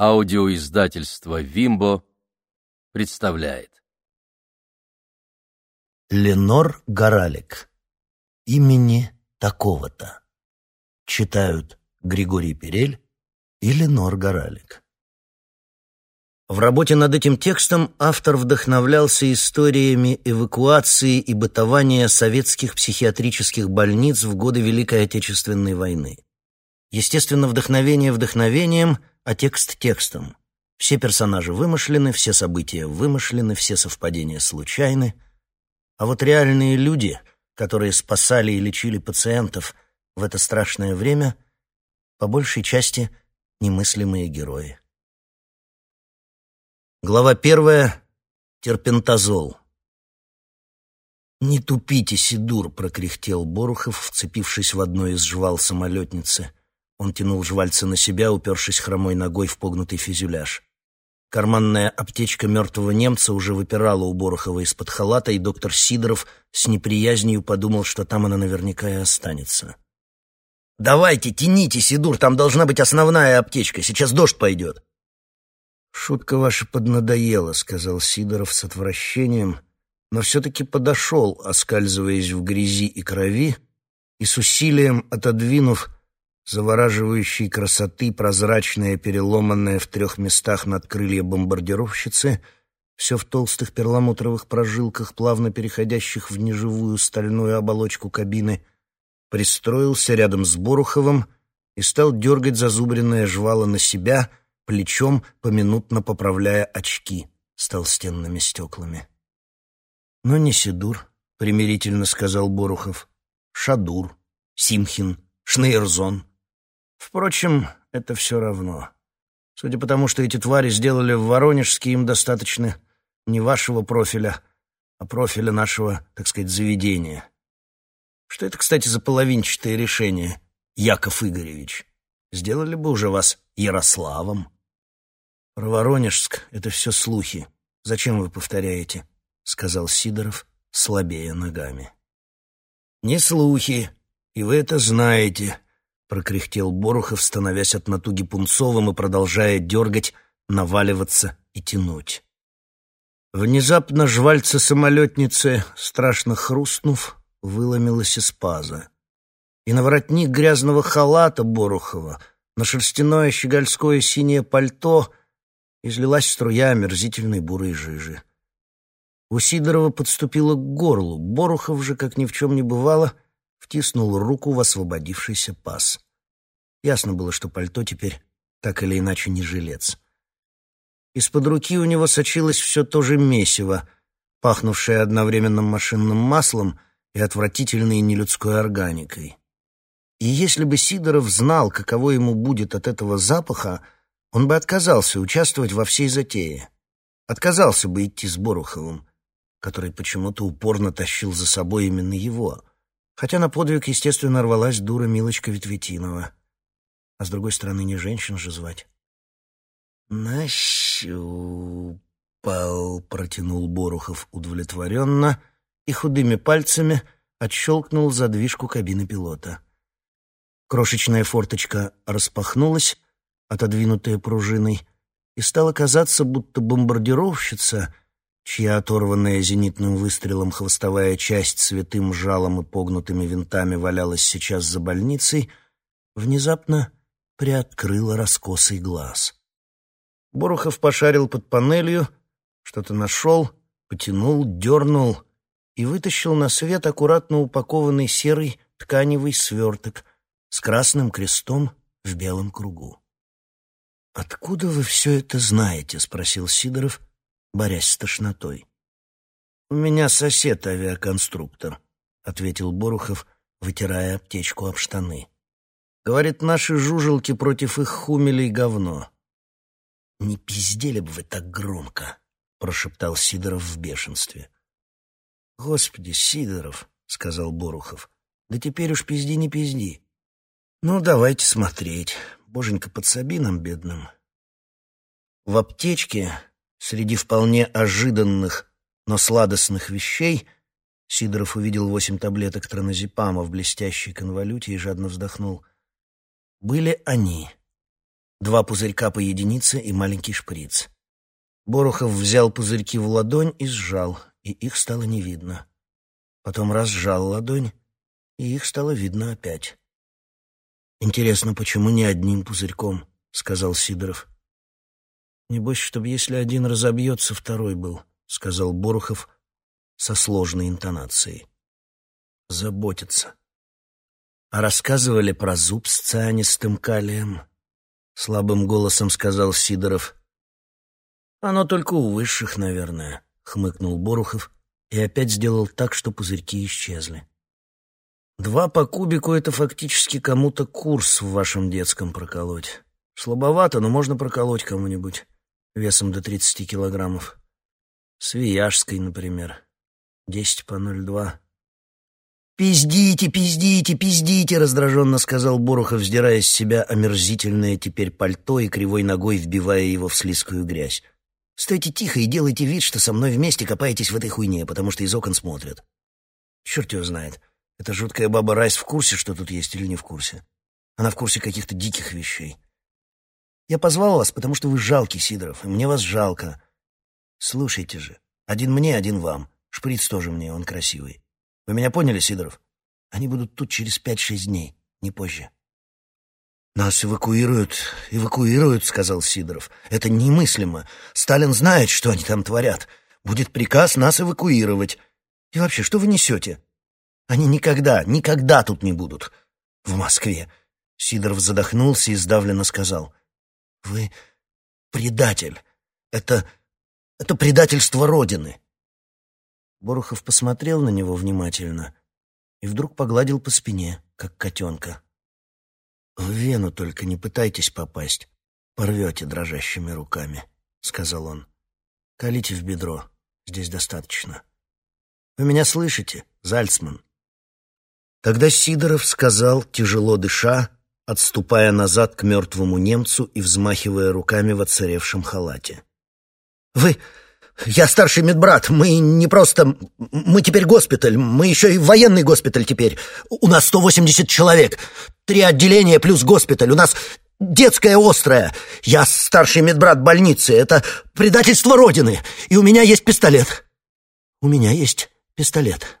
Аудиоиздательство «Вимбо» представляет. Ленор Горалик. Имени такого-то. Читают Григорий Перель и Ленор Горалик. В работе над этим текстом автор вдохновлялся историями эвакуации и бытования советских психиатрических больниц в годы Великой Отечественной войны. Естественно, вдохновение вдохновением, а текст текстом. Все персонажи вымышлены, все события вымышлены, все совпадения случайны. А вот реальные люди, которые спасали и лечили пациентов в это страшное время, по большей части немыслимые герои. Глава первая. Терпентазол. «Не тупите, Сидур!» — прокряхтел Борухов, вцепившись в одно из жвал самолетницы. Он тянул жвальца на себя, упершись хромой ногой в погнутый фюзеляж. Карманная аптечка мертвого немца уже выпирала у Борохова из-под халата, и доктор Сидоров с неприязнью подумал, что там она наверняка и останется. «Давайте, тяните, Сидур, там должна быть основная аптечка, сейчас дождь пойдет». «Шутка ваша поднадоела», — сказал Сидоров с отвращением, но все-таки подошел, оскальзываясь в грязи и крови, и с усилием отодвинув завораживающей красоты прозрачное, переломанное в трех местах над крылья бомбардировщицы, все в толстых перламутровых прожилках, плавно переходящих в неживую стальную оболочку кабины, пристроился рядом с Боруховым и стал дергать зазубренное жвало на себя, плечом поминутно поправляя очки с толстенными стеклами. «Ну, не Сидур», — примирительно сказал Борухов, — «Шадур, Симхин, Шнейрзон». Впрочем, это все равно. Судя по тому, что эти твари сделали в Воронежске, им достаточно не вашего профиля, а профиля нашего, так сказать, заведения. Что это, кстати, за половинчатое решение, Яков Игоревич? Сделали бы уже вас Ярославом. Про Воронежск — это все слухи. Зачем вы повторяете? — сказал Сидоров, слабея ногами. Не слухи, и вы это знаете, прокряхтел Борухов, становясь от натуги пунцовым и продолжая дергать, наваливаться и тянуть. Внезапно жвальце самолетницы, страшно хрустнув, выломилось из паза. И на воротник грязного халата Борухова, на шерстяное щегольское синее пальто излилась струя омерзительной бурой жижи. У Сидорова подступила к горлу, Борухов же, как ни в чем не бывало, — втиснул руку в освободившийся паз. Ясно было, что пальто теперь так или иначе не жилец. Из-под руки у него сочилось все то же месиво, пахнувшее одновременно машинным маслом и отвратительной нелюдской органикой. И если бы Сидоров знал, каково ему будет от этого запаха, он бы отказался участвовать во всей затее. Отказался бы идти с Боруховым, который почему-то упорно тащил за собой именно его. Хотя на подвиг, естественно, рвалась дура Милочка Ветветинова. А с другой стороны, не женщин же звать. «Нащупал», — протянул Борухов удовлетворенно и худыми пальцами отщелкнул задвижку кабины пилота. Крошечная форточка распахнулась, отодвинутая пружиной, и стало казаться, будто бомбардировщица — чья оторванная зенитным выстрелом хвостовая часть святым жалом и погнутыми винтами валялась сейчас за больницей, внезапно приоткрыла раскосый глаз. Борухов пошарил под панелью, что-то нашел, потянул, дернул и вытащил на свет аккуратно упакованный серый тканевый сверток с красным крестом в белом кругу. «Откуда вы все это знаете?» — спросил Сидоров, борясь с тошнотой. «У меня сосед авиаконструктор», — ответил Борухов, вытирая аптечку об штаны. «Говорит, наши жужелки против их хумелей говно». «Не пиздели бы вы так громко», — прошептал Сидоров в бешенстве. «Господи, Сидоров», — сказал Борухов, — «да теперь уж пизди не пизди. Ну, давайте смотреть. Боженька, подсоби нам, бедным». В аптечке Среди вполне ожиданных, но сладостных вещей Сидоров увидел восемь таблеток тронозепама в блестящей конвалюте и жадно вздохнул. Были они. Два пузырька по единице и маленький шприц. Борухов взял пузырьки в ладонь и сжал, и их стало не видно. Потом разжал ладонь, и их стало видно опять. «Интересно, почему не одним пузырьком?» — сказал Сидоров. «Небось, чтобы если один разобьется, второй был», — сказал Борухов со сложной интонацией. «Заботиться». А рассказывали про зуб с цианистым калием. Слабым голосом сказал Сидоров. «Оно только у высших, наверное», — хмыкнул Борухов и опять сделал так, что пузырьки исчезли. «Два по кубику — это фактически кому-то курс в вашем детском проколоть. Слабовато, но можно проколоть кому-нибудь весом до 30 килограммов. Свияжской, например. 10 по 0,2. «Пиздите, пиздите, пиздите!» — раздраженно сказал Борухов, сдирая с себя омерзительное теперь пальто и кривой ногой вбивая его в слизкую грязь. «Стойте тихо и делайте вид, что со мной вместе копаетесь в этой хуйне, потому что из окон смотрят. Черт его знает, эта жуткая баба Райс в курсе, что тут есть, или не в курсе? Она в курсе каких-то диких вещей. Я позвал вас, потому что вы жалкий, Сидоров, и мне вас жалко. Слушайте же, один мне, один вам. Шприц тоже мне, он красивый. Вы меня поняли, Сидоров? Они будут тут через пять-шесть дней, не позже. «Нас эвакуируют, эвакуируют», — сказал Сидоров. «Это немыслимо. Сталин знает, что они там творят. Будет приказ нас эвакуировать. И вообще, что вы несете? Они никогда, никогда тут не будут. В Москве». Сидоров задохнулся и сдавленно сказал. «Вы предатель. Это... это предательство Родины. Борухов посмотрел на него внимательно и вдруг погладил по спине, как котенка. «В вену только не пытайтесь попасть, порвете дрожащими руками», — сказал он. «Колите в бедро, здесь достаточно. Вы меня слышите, Зальцман?» Тогда Сидоров сказал, тяжело дыша, отступая назад к мертвому немцу и взмахивая руками в оцаревшем халате. «Вы я старший медбрат. Мы не просто... Мы теперь госпиталь. Мы еще и военный госпиталь теперь. У нас 180 человек. Три отделения плюс госпиталь. У нас детская острая. Я старший медбрат больницы. Это предательство Родины. И у меня есть пистолет. У меня есть пистолет.